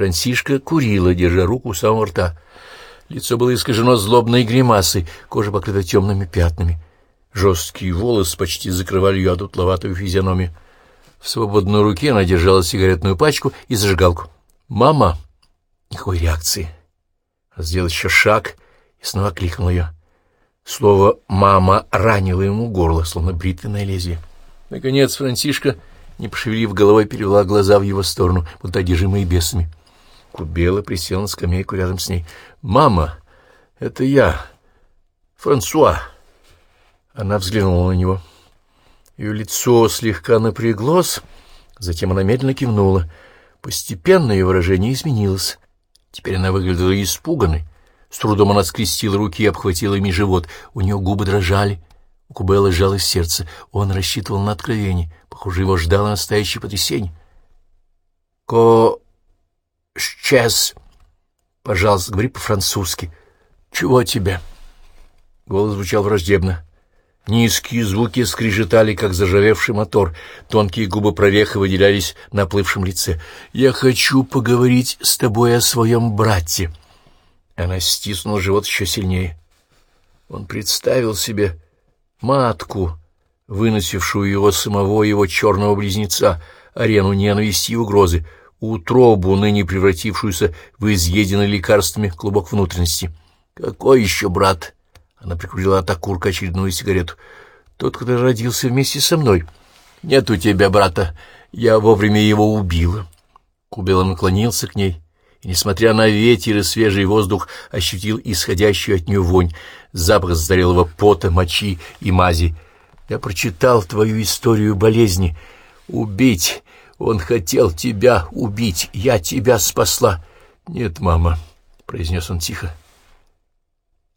Франсишка курила, держа руку у самого рта. Лицо было искажено злобной гримасой, кожа покрыта темными пятнами. Жесткие волосы почти закрывали ее одутловатую физиономию. В свободной руке она держала сигаретную пачку и зажигалку. «Мама!» Никакой реакции. Сделал еще шаг и снова кликнул ее. Слово «мама» ранило ему горло, словно бритвенное лезвие. Наконец Франсишка, не пошевелив головой, перевела глаза в его сторону, будто одержимые бесами. Кубела присел на скамейку рядом с ней. «Мама, это я, Франсуа!» Она взглянула на него. Ее лицо слегка напряглось, затем она медленно кивнула. Постепенно ее выражение изменилось. Теперь она выглядела испуганной. С трудом она скрестила руки и обхватила ими живот. У нее губы дрожали. У Кубела сжалось сердце. Он рассчитывал на откровение. Похоже, его ждало настоящее потрясение. «Ко... сейчас...» «Пожалуйста, говори по-французски. Чего тебе?» Голос звучал враждебно. Низкие звуки скрежетали, как зажавевший мотор. Тонкие губы провеха выделялись на плывшем лице. «Я хочу поговорить с тобой о своем брате». Она стиснула живот еще сильнее. Он представил себе матку, выносившую его самого его черного близнеца, арену ненависти и угрозы, утробу, ныне превратившуюся в изъеденный лекарствами клубок внутренности. «Какой еще брат?» Она прикурила от окурка очередную сигарету. «Тот, кто родился вместе со мной. Нет у тебя брата. Я вовремя его убила». Кубела наклонился к ней и, несмотря на ветер и свежий воздух, ощутил исходящую от нее вонь, запах застарелого пота, мочи и мази. «Я прочитал твою историю болезни. Убить! Он хотел тебя убить! Я тебя спасла!» «Нет, мама», — произнес он тихо.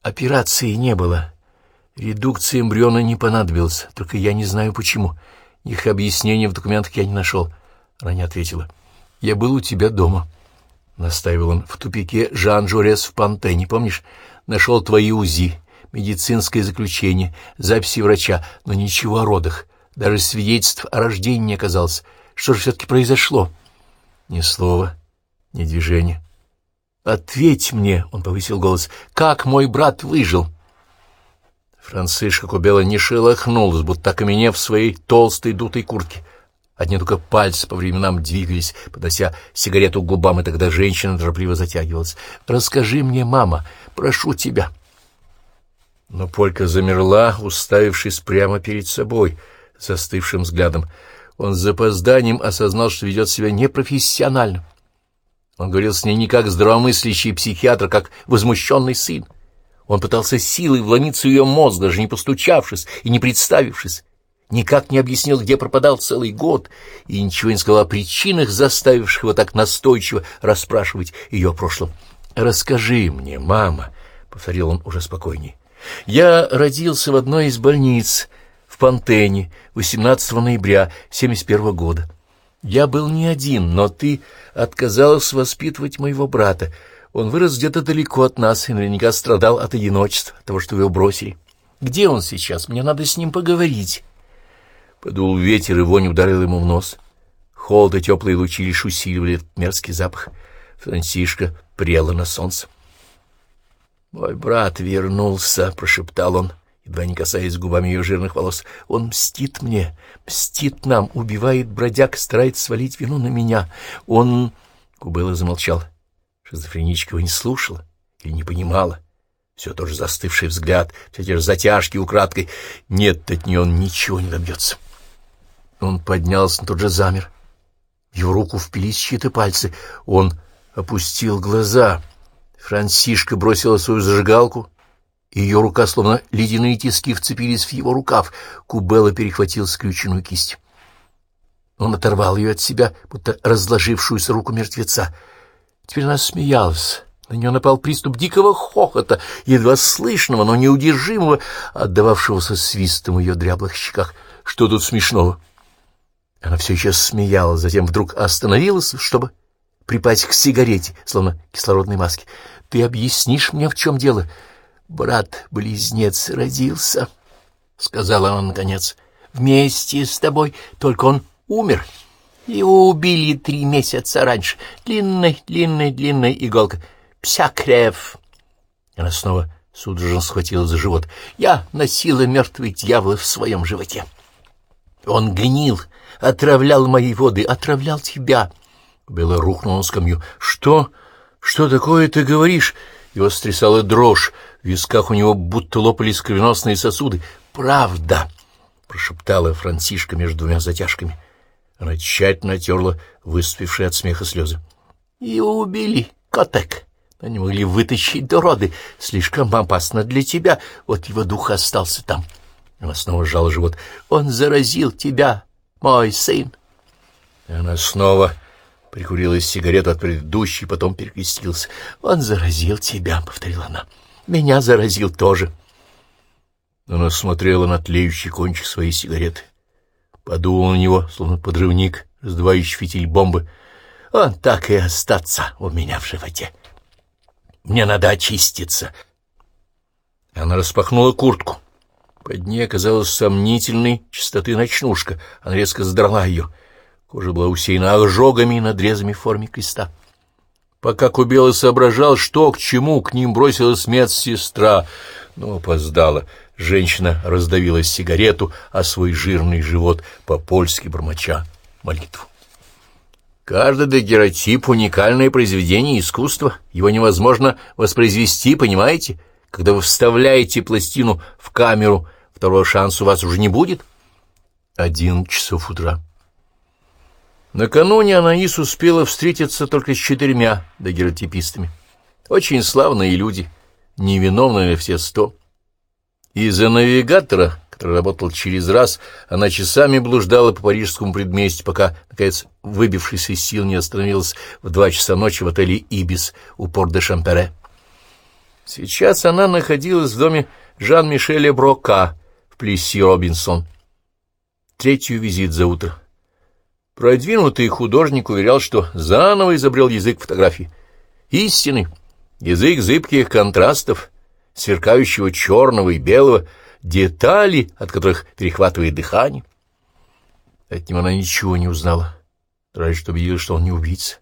Операции не было. Редукции эмбриона не понадобилось, только я не знаю почему. Их объяснения в документах я не нашел. Не ответила. «Я был у тебя дома». — настаивал он, — в тупике Жан-Журес в Пантене, помнишь? Нашел твои УЗИ, медицинское заключение, записи врача, но ничего о родах. Даже свидетельств о рождении не оказалось. Что же все-таки произошло? Ни слова, ни движения. «Ответь мне!» — он повысил голос. «Как мой брат выжил?» Францишка Кубела не шелохнулась, будто окаменев в своей толстой дутой куртке. Одни только пальцы по временам двигались, поднося сигарету к губам, и тогда женщина торопливо затягивалась. «Расскажи мне, мама, прошу тебя». Но Полька замерла, уставившись прямо перед собой, застывшим взглядом. Он с запозданием осознал, что ведет себя непрофессионально. Он говорил с ней не как здравомыслящий психиатр, как возмущенный сын. Он пытался силой вломиться в ее мозг, даже не постучавшись и не представившись никак не объяснил, где пропадал целый год, и ничего не сказал о причинах, заставивших его так настойчиво расспрашивать ее о прошлом. «Расскажи мне, мама», — повторил он уже спокойнее. «Я родился в одной из больниц в Пантене 18 ноября 71 года. Я был не один, но ты отказалась воспитывать моего брата. Он вырос где-то далеко от нас и наверняка страдал от одиночества, того, что его бросили. Где он сейчас? Мне надо с ним поговорить». Подул ветер, и вонь ударил ему в нос. Холод и теплые лучи лишь усиливали этот мерзкий запах. Франсишка прела на солнце. «Мой брат вернулся», — прошептал он, едва не касаясь губами ее жирных волос. «Он мстит мне, мстит нам, убивает бродяг, старается свалить вину на меня. Он...» Кубыла замолчал. Шизофреничка его не слушала или не понимала. Все тот же застывший взгляд, все те же затяжки украдкой. Нет, от нее он ничего не добьется. Он поднялся, но тут же замер. В его руку впились чьи-то пальцы. Он опустил глаза. Франсишка бросила свою зажигалку, ее рука, словно ледяные тиски, вцепились в его рукав. Кубелла перехватил скрюченную кисть. Он оторвал ее от себя, будто разложившуюся руку мертвеца. Теперь она смеялась. На нее напал приступ дикого хохота, едва слышного, но неудержимого, отдававшегося свистом в ее дряблых щеках. Что тут смешного? — она все еще смеялась, затем вдруг остановилась, чтобы припасть к сигарете, словно кислородной маске. «Ты объяснишь мне, в чем дело?» «Брат-близнец родился», — сказала она наконец. «Вместе с тобой, только он умер. Его убили три месяца раньше. Длинной, длинной, длинной иголка. Псякрев. Она снова судорожно схватила за живот. Я носила мертвый дьявол в своем животе. Он гнил, отравлял мои воды, отравлял тебя. Белла рухнула на скамью. Что? Что такое ты говоришь? Его стрясала дрожь. В висках у него будто лопались кровеносные сосуды. «Правда!» — прошептала Франсишка между двумя затяжками. Она тщательно терла выступившие от смеха слезы. «Его убили, Котек. Но не могли вытащить до роды. Слишком опасно для тебя. Вот его дух остался там». Она снова сжала живот. «Он заразил тебя, мой сын». И она снова прикурила сигарету от предыдущей, потом перекрестился. «Он заразил тебя», — повторила она. «Меня заразил тоже». Она смотрела на тлеющий кончик своей сигареты. Подумал на него, словно подрывник, раздувающий фитиль бомбы. «Он так и остаться у меня в животе. Мне надо очиститься». Она распахнула куртку. Под ней оказалась сомнительной чистоты ночнушка. Она резко задрала ее. Кожа была усеяна ожогами и надрезами в форме креста. Пока Кубела соображал, что к чему, к ним бросилась медсестра, но опоздала. Женщина раздавила сигарету, а свой жирный живот по-польски бормоча молитву. Каждый дагеротип — уникальное произведение искусства. Его невозможно воспроизвести, понимаете? Когда вы вставляете пластину в камеру, второго шанса у вас уже не будет. Один часов утра. Накануне Анаис успела встретиться только с четырьмя дагеротипистами. Очень славные люди, невиновные все сто. Из-за навигатора, который работал через раз, она часами блуждала по парижскому предместью, пока, наконец, выбившись из сил, не остановилась в два часа ночи в отеле «Ибис» у Порт-де-Шампере. Сейчас она находилась в доме Жан-Мишеля Брока в Плесси-Робинсон. Третью визит за утро. Продвинутый художник уверял, что заново изобрел язык фотографии. Истинный, язык зыбких контрастов, сверкающего черного и белого, детали, от которых перехватывает дыхание. От него она ничего не узнала, разве что убедилась, что он не убийца.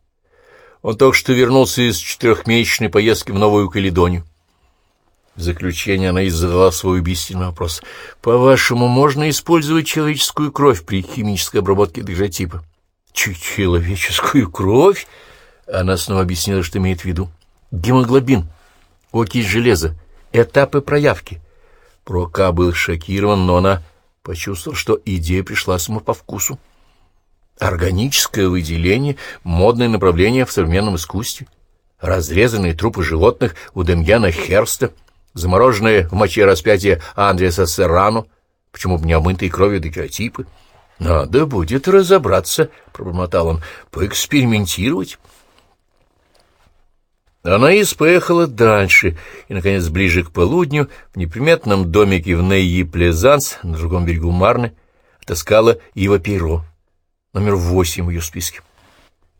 Он только что вернулся из четырехмесячной поездки в Новую Каледонию. В заключение она и задала свой убийственный вопрос. «По-вашему, можно использовать человеческую кровь при химической обработке дегротипа?» «Человеческую кровь?» Она снова объяснила, что имеет в виду. «Гемоглобин, окись железа, этапы проявки. Прока был шокирован, но она почувствовала, что идея пришла ему по вкусу. Органическое выделение — модное направление в современном искусстве. Разрезанные трупы животных у Демьяна Херста, замороженные в моче распятия Андреаса Серрано, почему бы не омытые кровью декоратипы. «Надо будет разобраться», — пробормотал он, — «поэкспериментировать». Анаис поехала дальше и, наконец, ближе к полудню, в неприметном домике в Нейи-Плезанс, на другом берегу Марны, отыскала Ива Пейро, номер восемь в ее списке.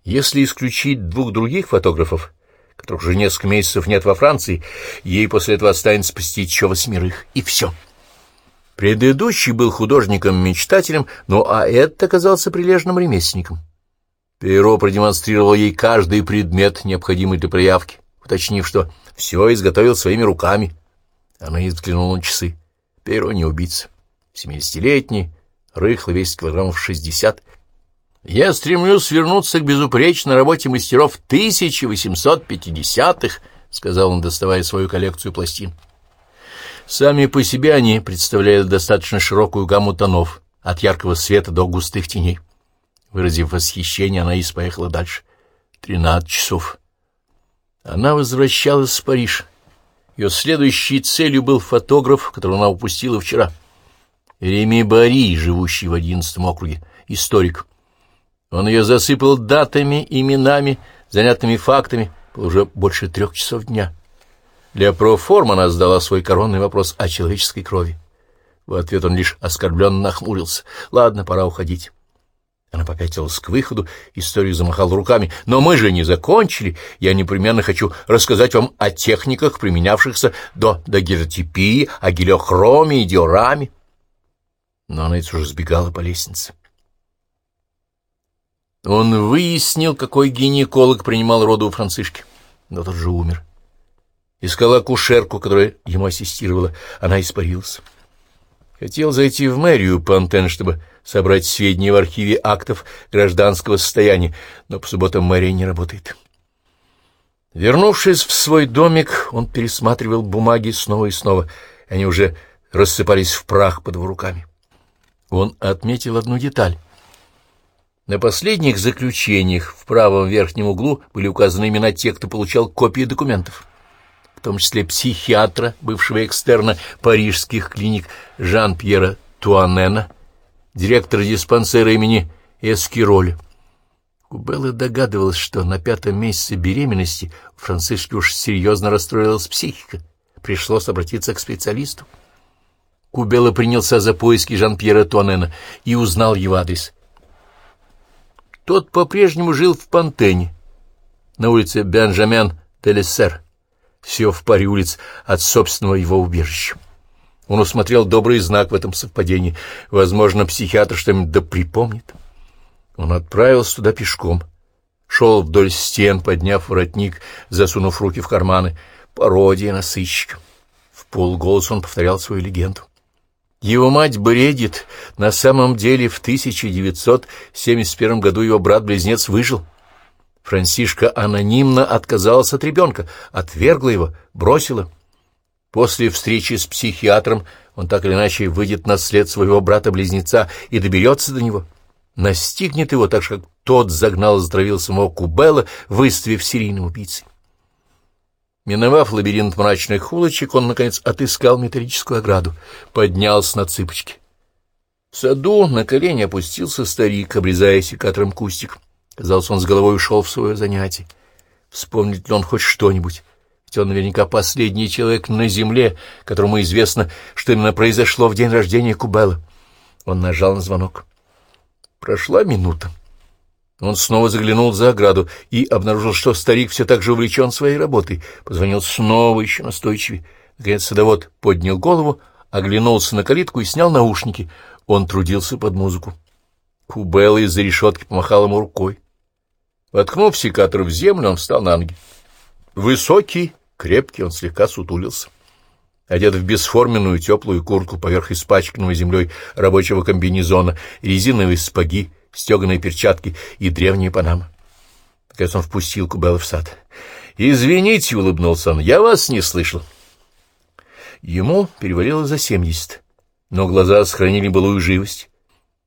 Если исключить двух других фотографов, которых уже несколько месяцев нет во Франции, ей после этого останется посетить еще восьмерых, и все. Предыдущий был художником-мечтателем, ну а этот оказался прилежным ремесленником. Перо продемонстрировал ей каждый предмет, необходимый для проявки, уточнив, что все изготовил своими руками. Она взглянула на часы. Перо не убийца. Семидесятилетний, рыхлый, весь килограммов шестьдесят. Я стремлюсь вернуться к безупречной работе мастеров 1850-х, — сказал он, доставая свою коллекцию пластин. Сами по себе они представляют достаточно широкую гамму тонов, от яркого света до густых теней. Выразив восхищение, Анаис поехала дальше. Тринадцать часов. Она возвращалась в Париж. Ее следующей целью был фотограф, которого она упустила вчера. Реми Бари, живущий в одиннадцатом округе, историк. Он ее засыпал датами, именами, занятными фактами, уже больше трех часов дня. Для проформ она задала свой коронный вопрос о человеческой крови. В ответ он лишь оскорбленно нахмурился. «Ладно, пора уходить». Она попятилась к выходу, историю замахал руками. «Но мы же не закончили. Я непременно хочу рассказать вам о техниках, применявшихся до дагеротипии, о гелиохроме и диораме». Но она уже сбегала по лестнице. Он выяснил, какой гинеколог принимал роды у Францишки, но тот же умер. Искал акушерку, которая ему ассистировала. Она испарилась. Хотел зайти в мэрию Пантен, чтобы собрать сведения в архиве актов гражданского состояния, но по субботам мэрия не работает. Вернувшись в свой домик, он пересматривал бумаги снова и снова. Они уже рассыпались в прах под его руками. Он отметил одну деталь. На последних заключениях в правом верхнем углу были указаны имена тех, кто получал копии документов в том числе психиатра, бывшего экстерна парижских клиник Жан-Пьера Туанена, директора диспансера имени Эскироля. Кубелла догадывалась, что на пятом месяце беременности у Францишки уж серьезно расстроилась психика. Пришлось обратиться к специалисту. Кубелла принялся за поиски Жан-Пьера Туанена и узнал его адрес. Тот по-прежнему жил в Пантене, на улице Бенджамен-Телессер все в паре улиц от собственного его убежища. Он усмотрел добрый знак в этом совпадении. Возможно, психиатр что-нибудь да припомнит. Он отправился туда пешком. Шел вдоль стен, подняв воротник, засунув руки в карманы. Пародия на сыщика. В полголоса он повторял свою легенду. Его мать бредит. На самом деле в 1971 году его брат-близнец выжил. Франсишка анонимно отказалась от ребенка, отвергла его, бросила. После встречи с психиатром он так или иначе выйдет на след своего брата-близнеца и доберется до него. Настигнет его, так же, как тот загнал и затравил самого Кубела, выставив серийным убийцей. Миновав лабиринт мрачных улочек, он, наконец, отыскал металлическую ограду, поднялся на цыпочки. В саду на колени опустился старик, обрезая секатором кустик. Казалось, он с головой ушел в свое занятие. Вспомнит ли он хоть что-нибудь? Ведь он наверняка последний человек на земле, которому известно, что именно произошло в день рождения Кубела. Он нажал на звонок. Прошла минута. Он снова заглянул за ограду и обнаружил, что старик все так же увлечен своей работой. Позвонил снова еще настойчивее. Наконец садовод поднял голову, оглянулся на калитку и снял наушники. Он трудился под музыку. Кубелла из-за решетки помахал ему рукой. Воткнув секатор в землю, он встал на ноги. Высокий, крепкий, он слегка сутулился. Одет в бесформенную теплую куртку поверх испачканного землей рабочего комбинезона, резиновые сапоги, стеганые перчатки и древняя панама. Наконец он впустил Кубелла в сад. «Извините», — улыбнулся он, — «я вас не слышал». Ему перевалило за семьдесят, но глаза сохранили былую живость.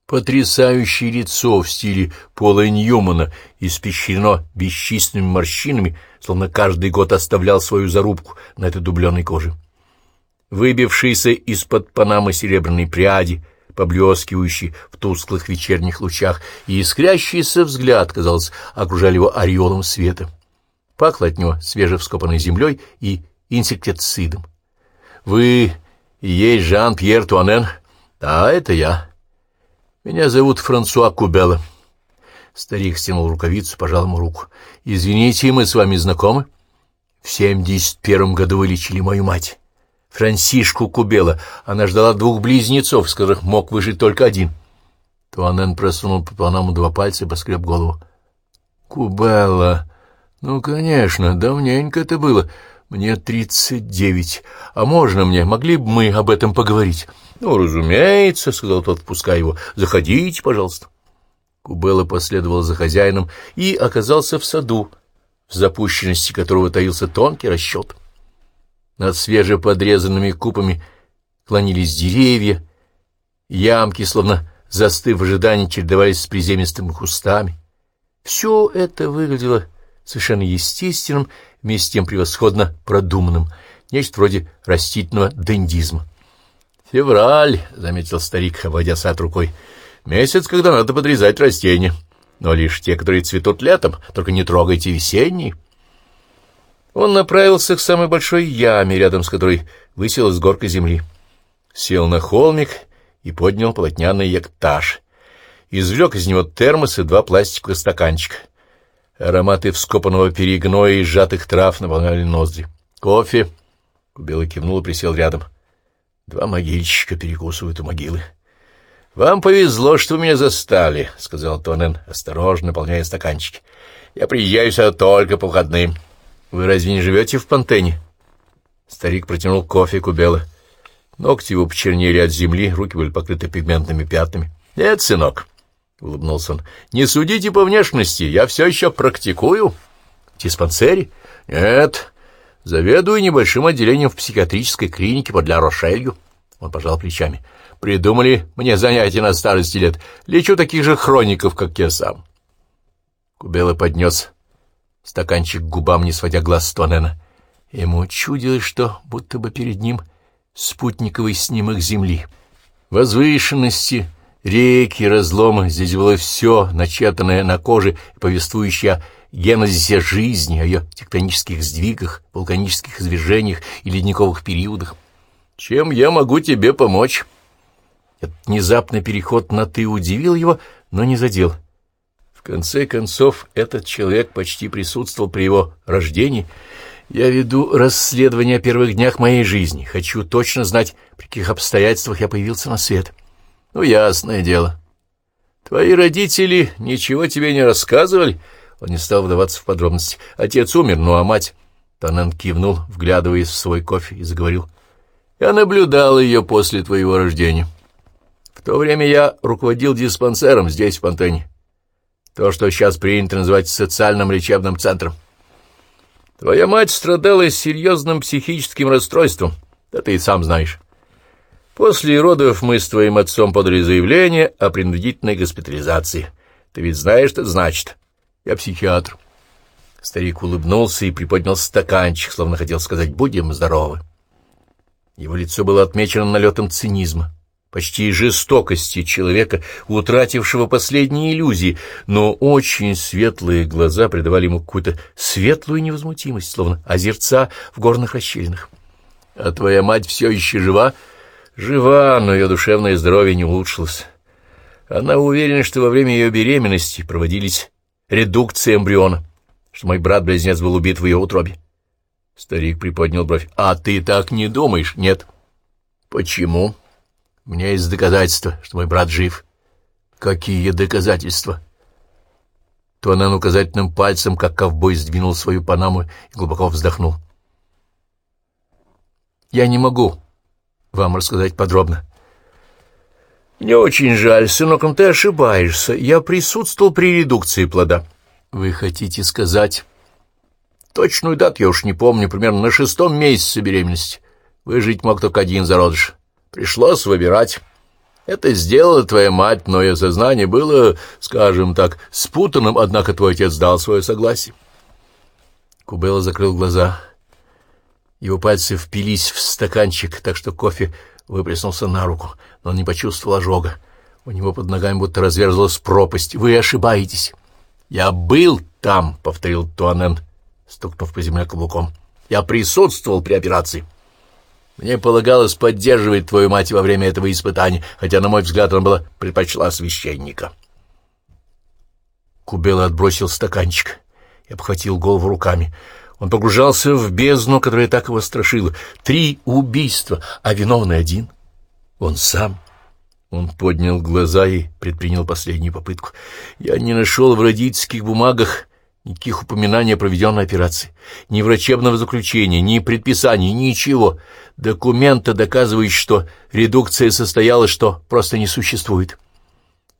Потрясающее лицо в стиле Пола Ньюмана, испещрено бесчисленными морщинами, словно каждый год оставлял свою зарубку на этой дубленой коже. Выбившиеся из-под панамы серебряные пряди, поблескивающие в тусклых вечерних лучах, и искрящийся взгляд, казалось, окружали его ореолом света. Пахло от него свежевскопанной землей и инсектицидом. — Вы есть Жан-Пьер Туанен? — Да, это я. Меня зовут Франсуа Кубела. Старик стянул рукавицу, пожал ему руку. Извините, мы с вами знакомы? В семьдесят первом году вы лечили мою мать. Франсишку Кубела. Она ждала двух близнецов, из которых мог выжить только один. Туанен просунул по панаму два пальца и поскреб голову. Кубела. Ну, конечно, давненько это было. Мне тридцать девять. А можно мне? Могли бы мы об этом поговорить? Ну, разумеется, — сказал тот, впуская его. Заходите, пожалуйста. Кубела последовал за хозяином и оказался в саду, в запущенности которого таился тонкий расчет. Над свежеподрезанными купами клонились деревья, ямки, словно застыв в ожидании, чередовались с приземистыми кустами. Все это выглядело совершенно естественным, вместе с тем превосходно продуманным, нечто вроде растительного дендизма. «Февраль», — заметил старик, обводя сад рукой, — «месяц, когда надо подрезать растения, но лишь те, которые цветут летом, только не трогайте весенние». Он направился к самой большой яме, рядом с которой высилась горка земли. Сел на холмик и поднял полотняный яктаж. Извлек из него термос и два пластиковых стаканчика. Ароматы вскопанного перегноя и сжатых трав наполняли ноздри. «Кофе!» — Белый кивнул и присел рядом. Два могильщика перекусывают у могилы. «Вам повезло, что вы меня застали», — сказал Тонен, осторожно наполняя стаканчики. «Я приезжаю сюда только по выходным. Вы разве не живете в Пантене?» Старик протянул кофе Кубела. Ногти его почернели от земли, руки были покрыты пигментными пятнами. «Нет, сынок», — улыбнулся он, — «не судите по внешности, я все еще практикую». «В диспансере?» «Нет, заведую небольшим отделением в психиатрической клинике под Ля Рошелью». Он пожал плечами. Придумали мне занятия на старости лет. Лечу таких же хроников, как я сам. Кубела поднес стаканчик к губам, не сводя глаз с Тонена. Ему чудилось, что будто бы перед ним спутниковый снимок земли. Возвышенности, реки, разломы, здесь было все, начертанное на коже повествующее о генезисе жизни, о ее тектонических сдвигах, вулканических извержениях и ледниковых периодах. «Чем я могу тебе помочь?» Этот внезапный переход на «ты» удивил его, но не задел. Конце концов, этот человек почти присутствовал при его рождении. Я веду расследование о первых днях моей жизни. Хочу точно знать, при каких обстоятельствах я появился на свет. Ну, ясное дело. Твои родители ничего тебе не рассказывали? Он не стал вдаваться в подробности. Отец умер, ну а мать... Танан кивнул, вглядываясь в свой кофе, и заговорил. Я наблюдал ее после твоего рождения. В то время я руководил диспансером здесь, в Пантене. То, что сейчас принято называть социальным лечебным центром. Твоя мать страдала серьезным психическим расстройством, да ты и сам знаешь. После родов мы с твоим отцом подали заявление о принудительной госпитализации. Ты ведь знаешь, что это значит. Я психиатр. Старик улыбнулся и приподнял стаканчик, словно хотел сказать «будем здоровы». Его лицо было отмечено налетом цинизма почти жестокости человека, утратившего последние иллюзии, но очень светлые глаза придавали ему какую-то светлую невозмутимость, словно озерца в горных расщелинах. — А твоя мать все еще жива? — Жива, но ее душевное здоровье не улучшилось. Она уверена, что во время ее беременности проводились редукции эмбриона, что мой брат-близнец был убит в ее утробе. Старик приподнял бровь. — А ты так не думаешь? — Нет. — Почему? — у меня есть доказательства, что мой брат жив. Какие доказательства? Туанан указательным пальцем, как ковбой, сдвинул свою панаму и глубоко вздохнул. Я не могу вам рассказать подробно. Мне очень жаль, сынок, но ты ошибаешься. Я присутствовал при редукции плода. Вы хотите сказать... Точную дату я уж не помню, примерно на шестом месяце беременности. Выжить мог только один зародыш. Пришлось выбирать. Это сделала твоя мать, но ее сознание было, скажем так, спутанным, однако твой отец дал свое согласие. Кубела закрыл глаза. Его пальцы впились в стаканчик, так что кофе выплеснулся на руку, но он не почувствовал ожога. У него под ногами будто разверзлась пропасть. Вы ошибаетесь. Я был там, — повторил Туанен, стукнув по земле каблуком. Я присутствовал при операции. Мне полагалось поддерживать твою мать во время этого испытания, хотя, на мой взгляд, она была предпочла священника. Кубела отбросил стаканчик и обхватил голову руками. Он погружался в бездну, которая так его страшила. Три убийства, а виновный один. Он сам. Он поднял глаза и предпринял последнюю попытку. Я не нашел в родительских бумагах Никаких упоминаний о проведенной операции, ни врачебного заключения, ни предписаний, ничего. Документа, доказывающего, что редукция состоялась, что просто не существует.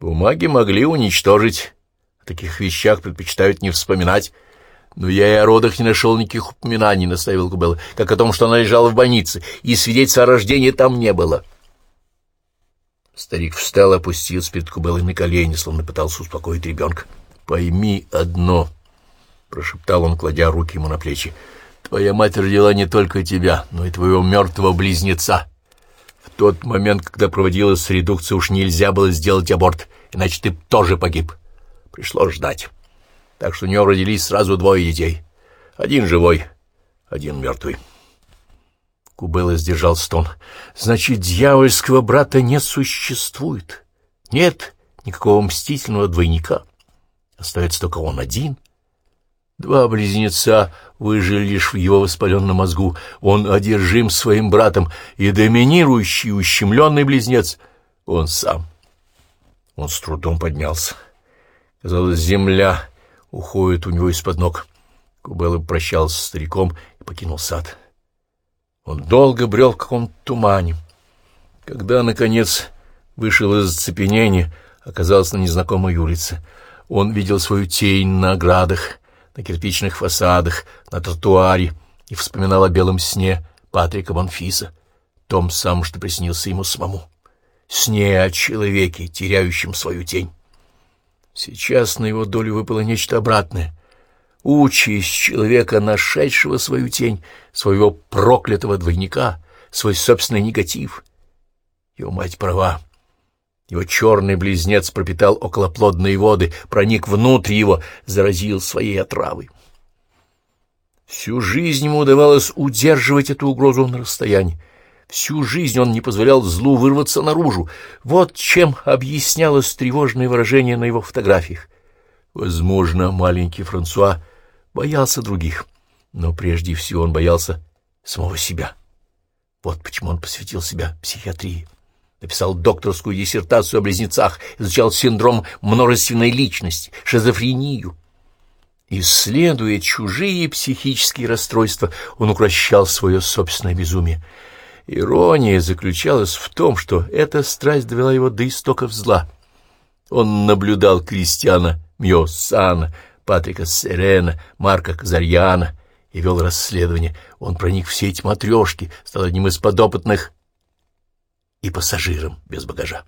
Бумаги могли уничтожить. О таких вещах предпочитают не вспоминать. Но я и о родах не нашел никаких упоминаний, — наставил Кубелла, как о том, что она лежала в больнице, и свидетельства о рождении там не было. Старик встал, опустился перед Кубеллой на колени, словно пытался успокоить ребенка. — Пойми одно, — прошептал он, кладя руки ему на плечи. «Твоя мать родила не только тебя, но и твоего мертвого близнеца. В тот момент, когда проводилась редукция, уж нельзя было сделать аборт, иначе ты тоже погиб. Пришлось ждать. Так что у нее родились сразу двое детей. Один живой, один мертвый». Кубела сдержал стон. «Значит, дьявольского брата не существует. Нет никакого мстительного двойника. Остается только он один». Два близнеца выжили лишь в его воспаленном мозгу. Он одержим своим братом, и доминирующий ущемленный близнец — он сам. Он с трудом поднялся. Казалось, земля уходит у него из-под ног. Кубелла прощался с стариком и покинул сад. Он долго брел в каком-то тумане. Когда, наконец, вышел из оцепенения, оказался на незнакомой улице. Он видел свою тень на оградах, на кирпичных фасадах, на тротуаре и вспоминал о белом сне Патрика Монфиса, том самом, что приснился ему самому. Сне о человеке, теряющем свою тень. Сейчас на его долю выпало нечто обратное. Участь человека, нашедшего свою тень, своего проклятого двойника, свой собственный негатив. Его мать права. Его черный близнец пропитал околоплодные воды, проник внутрь его, заразил своей отравой. Всю жизнь ему удавалось удерживать эту угрозу на расстоянии. Всю жизнь он не позволял злу вырваться наружу. Вот чем объяснялось тревожное выражение на его фотографиях. Возможно, маленький Франсуа боялся других, но прежде всего он боялся самого себя. Вот почему он посвятил себя психиатрии написал докторскую диссертацию о близнецах, изучал синдром множественной личности, шизофрению. Исследуя чужие психические расстройства, он укращал свое собственное безумие. Ирония заключалась в том, что эта страсть довела его до истоков зла. Он наблюдал Кристиана Мьосана, Патрика Серена, Марка Казарьяна и вел расследование. Он проник в сеть матрешки, стал одним из подопытных и пассажирам без багажа.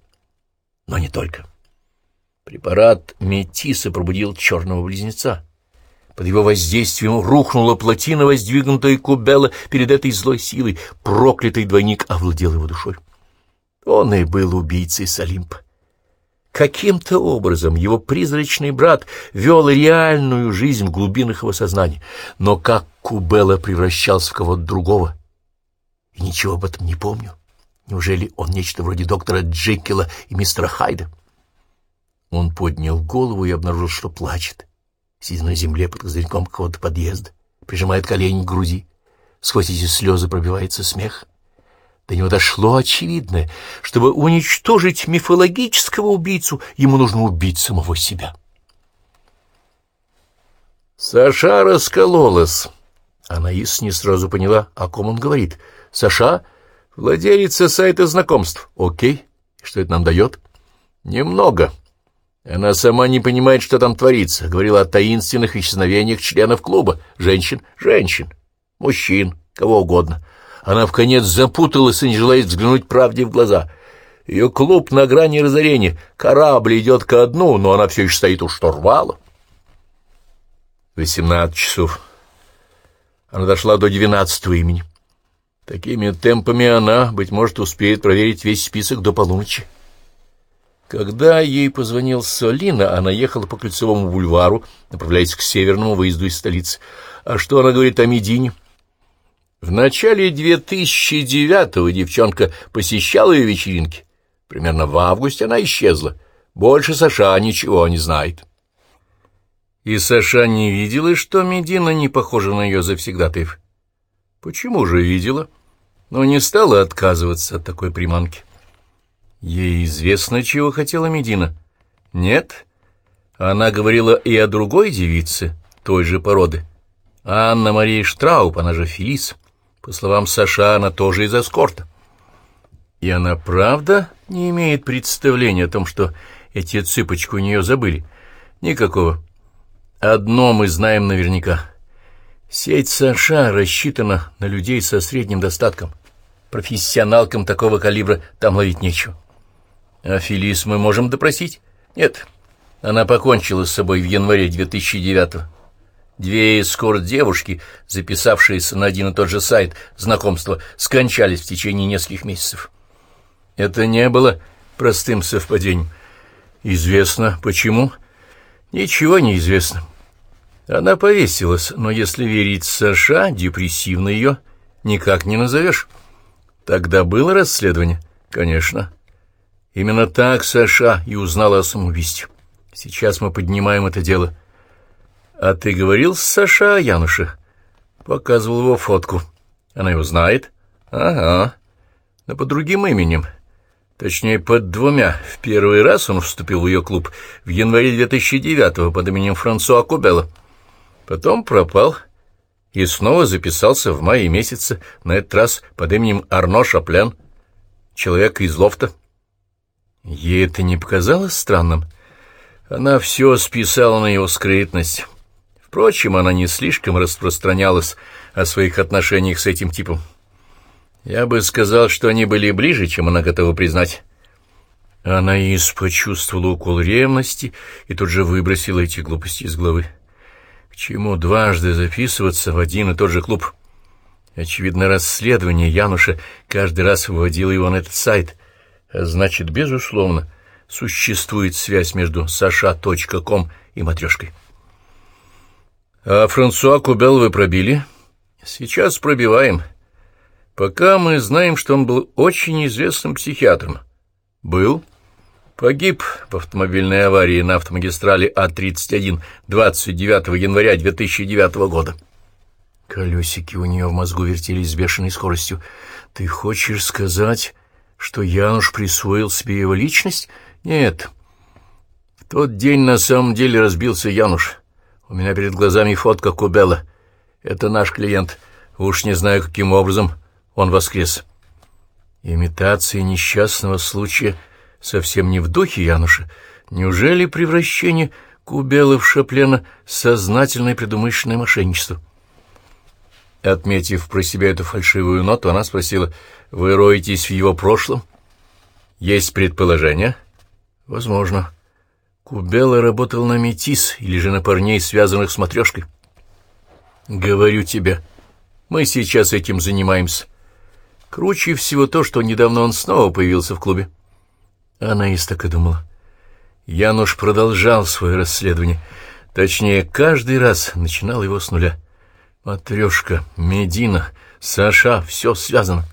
Но не только. Препарат Метиса пробудил черного близнеца. Под его воздействием рухнула плотина, воздвигнутая Кубела перед этой злой силой. Проклятый двойник овладел его душой. Он и был убийцей Салимпа. Каким-то образом его призрачный брат вел реальную жизнь в глубинах его сознания. Но как Кубела превращался в кого-то другого, и ничего об этом не помню. Неужели он нечто вроде доктора Джекила и мистера Хайда? Он поднял голову и обнаружил, что плачет, сидя на земле под козырьком какого-то подъезда, прижимает колени к груди. Сквозь эти слезы пробивается смех. До него дошло очевидное. Чтобы уничтожить мифологического убийцу, ему нужно убить самого себя. Саша раскололась. Анаис не сразу поняла, о ком он говорит. Саша Владелица сайта знакомств. Окей. Что это нам дает? Немного. Она сама не понимает, что там творится. Говорила о таинственных исчезновениях членов клуба. Женщин, женщин, мужчин, кого угодно. Она в конец запуталась и не желает взглянуть правде в глаза. Ее клуб на грани разорения. Корабль идет ко дну, но она все еще стоит у штурвала. Восемнадцать часов. Она дошла до двенадцатого имени. Такими темпами она, быть может, успеет проверить весь список до полуночи. Когда ей позвонил Солина, она ехала по Кольцевому бульвару, направляясь к северному выезду из столицы. А что она говорит о Медине? В начале 2009-го девчонка посещала ее вечеринки. Примерно в августе она исчезла. Больше Саша ничего не знает. И Саша не видела, что Медина не похожа на ее завсегдатаев. Почему же видела? Но не стала отказываться от такой приманки. Ей известно, чего хотела Медина. Нет, она говорила и о другой девице той же породы. Анна Мария Штрауп, она же Филис. По словам Саша, она тоже из эскорта. И она правда не имеет представления о том, что эти цыпочки у нее забыли? Никакого. Одно мы знаем наверняка — Сеть Саша рассчитана на людей со средним достатком. Профессионалкам такого калибра там ловить нечего. А Фелис мы можем допросить? Нет. Она покончила с собой в январе 2009-го. Две эскорт-девушки, записавшиеся на один и тот же сайт знакомства, скончались в течение нескольких месяцев. Это не было простым совпадением. Известно почему? Ничего не известно. Она повесилась, но если верить Саша, депрессивно ее никак не назовешь. Тогда было расследование? Конечно. Именно так Саша и узнала о самоубийстве. Сейчас мы поднимаем это дело. А ты говорил с Саша о Януше? Показывал его фотку. Она его знает? Ага. Но под другим именем. Точнее, под двумя. В первый раз он вступил в ее клуб в январе 2009-го под именем Франсуа Кубелла. Потом пропал и снова записался в мае месяце, на этот раз под именем Арно Шаплен, человек из лофта. Ей это не показалось странным? Она все списала на его скрытность. Впрочем, она не слишком распространялась о своих отношениях с этим типом. Я бы сказал, что они были ближе, чем она готова признать. Анаис почувствовала укол ревности и тут же выбросила эти глупости из головы. Чему дважды записываться в один и тот же клуб? Очевидно, расследование Януша каждый раз выводило его на этот сайт. А значит, безусловно, существует связь между саша.ком и матрешкой. А Франсуа Кубел вы пробили? Сейчас пробиваем. — Пока мы знаем, что он был очень известным психиатром. Был. Погиб в автомобильной аварии на автомагистрали А-31 29 января 2009 года. Колесики у нее в мозгу вертелись с бешеной скоростью. Ты хочешь сказать, что Януш присвоил себе его личность? Нет. В тот день на самом деле разбился Януш. У меня перед глазами фотка Кубела. Это наш клиент. Уж не знаю, каким образом он воскрес. Имитация несчастного случая совсем не в духе Януша. Неужели превращение Кубелы в Шаплена — сознательное предумышленное мошенничество? Отметив про себя эту фальшивую ноту, она спросила, «Вы роетесь в его прошлом?» «Есть предположение?» «Возможно. Кубела работал на метис или же на парней, связанных с матрешкой». «Говорю тебе, мы сейчас этим занимаемся». Круче всего то, что недавно он снова появился в клубе. Анаис так и думала. Януш продолжал свое расследование. Точнее, каждый раз начинал его с нуля. Матрешка, Медина, Саша — все связано.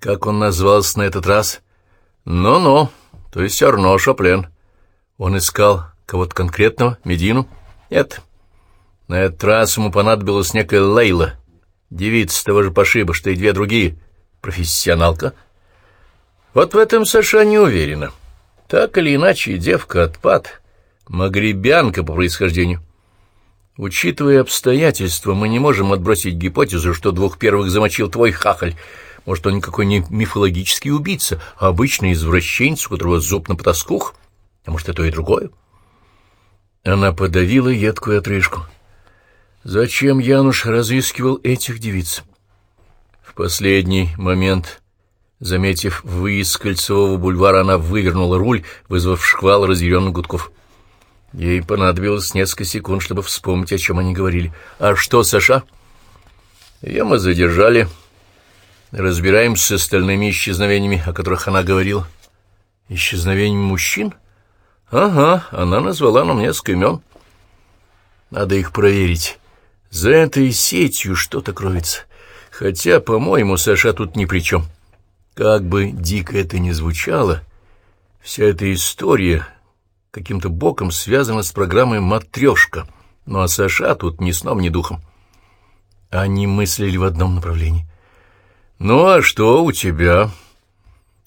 Как он назвался на этот раз? Ну-ну, то есть Арно Шаплен. Он искал кого-то конкретного, Медину? Нет. На этот раз ему понадобилась некая Лейла — девица того же пошиба, что и две другие. Профессионалка. Вот в этом Саша не уверена. Так или иначе, девка отпад. Магребянка по происхождению. Учитывая обстоятельства, мы не можем отбросить гипотезу, что двух первых замочил твой хахаль. Может, он никакой не мифологический убийца, а обычный извращенец, у которого зуб на потаскух? А может, и то, и другое? Она подавила едкую отрыжку. Зачем Януш разыскивал этих девиц? В последний момент, заметив выезд Кольцевого бульвара, она вывернула руль, вызвав шквал разъяренных гудков. Ей понадобилось несколько секунд, чтобы вспомнить, о чем они говорили. «А что, Саша?» «Ее мы задержали. Разбираемся с остальными исчезновениями, о которых она говорила». «Исчезновениями мужчин?» «Ага, она назвала нам несколько имен. Надо их проверить». За этой сетью что-то кроется. Хотя, по-моему, Саша тут ни при чем. Как бы дико это ни звучало, вся эта история каким-то боком связана с программой «Матрешка», ну а Саша тут ни сном, ни духом. Они мыслили в одном направлении. «Ну а что у тебя?»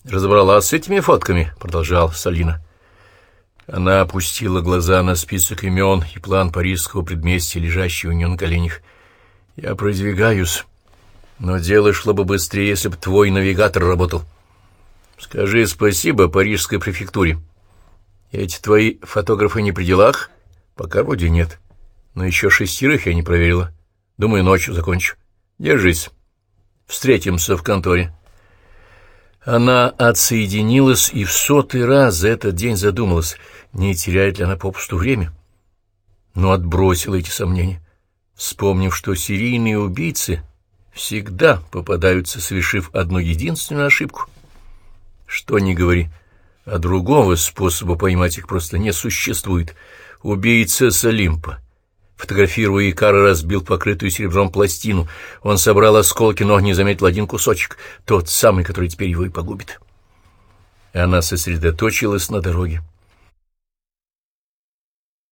«Разобралась с этими фотками?» — продолжал Салина. Она опустила глаза на список имен и план парижского предместья, лежащий у нее на коленях. «Я продвигаюсь, но дело шло бы быстрее, если бы твой навигатор работал. Скажи спасибо парижской префектуре. Эти твои фотографы не при делах? Пока вроде нет. Но еще шестерых я не проверила. Думаю, ночью закончу. Держись. Встретимся в конторе». Она отсоединилась и в сотый раз за этот день задумалась, не теряет ли она попусту время. Но отбросила эти сомнения, вспомнив, что серийные убийцы всегда попадаются, совершив одну единственную ошибку. Что ни говори, а другого способа поймать их просто не существует. Убийца с Олимпа Фотографируя Икара, разбил покрытую серебром пластину. Он собрал осколки, но не заметил один кусочек, тот самый, который теперь его и погубит. Она сосредоточилась на дороге.